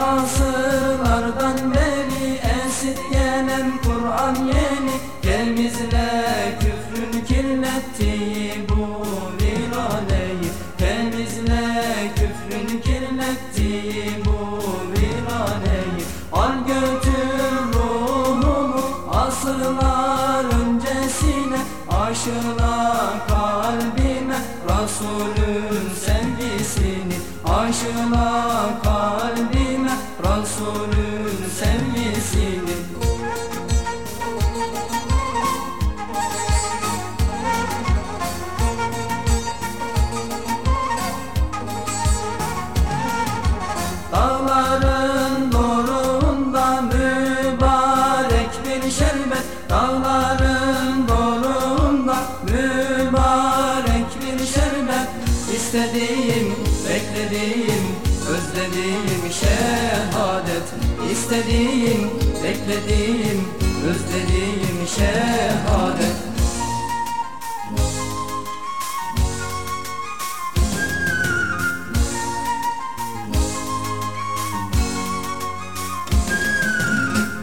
asırlardan beri esirgenen Kur'an yeni. Temizle küfrün kirlettiği bu viraneyi Temizle küfrün kirlettiği bu viraneyi Al götür ruhumu asırlar öncesine. Aşıla kalbime Resulün Aşıla kalbime Resulün İstediğim, beklediğim, özlediğim şehadet.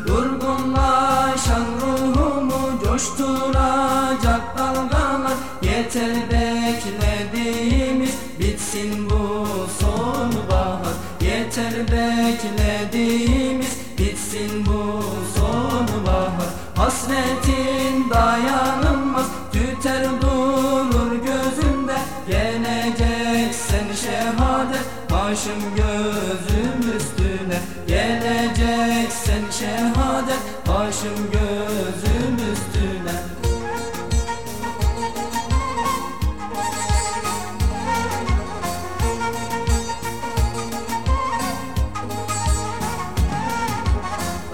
Durgunlaşan ruhumu coşturacak dalgalar Yeter beklediğimiz bitsin bu başım gözüm üstüne Geleceksen şehadet. Başım gözüm üstüne.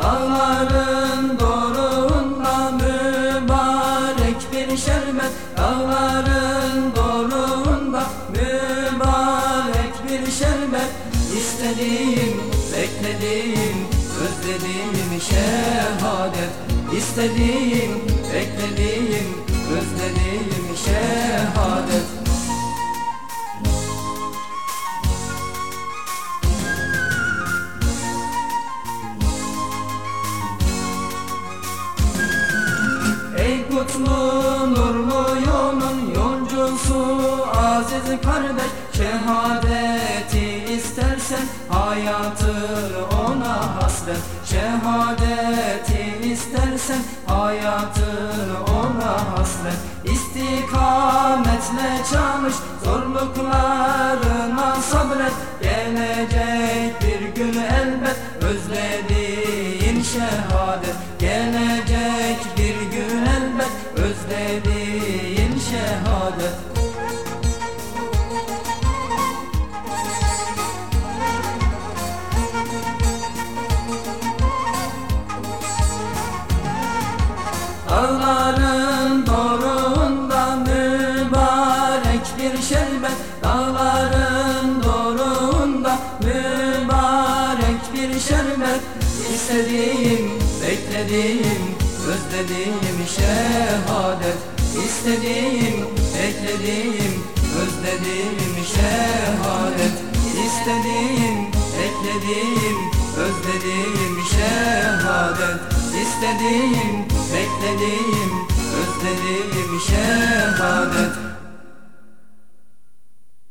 Dağların doruğunda mübarek bir şerbet Dağların İstediğim, beklediğim, özlediğim şehadet. İstediğim, beklediğim, özlediğim şehadet. Ey kutlu nurlu yolun yolcusu aziz kardeş istersen hayatı ona hasret. Şehadeti istersen hayatı ona hasret. İstikametle çalış zorluklarına sabret. Gelecek bir gün elbet özlediğin şehadet. Gelecek bir gün elbet özlediğin şehadet Dağların doruğunda mübarek bir şerbet. Dağların doruğunda mübarek bir şerbet. İstediğim, beklediğim, özlediğim şehadet. İstediğim, beklediğim, özlediğim şehadet. İstediğim, beklediğim, özlediğim şehadet istediğim, beklediğim, özlediğim şehadet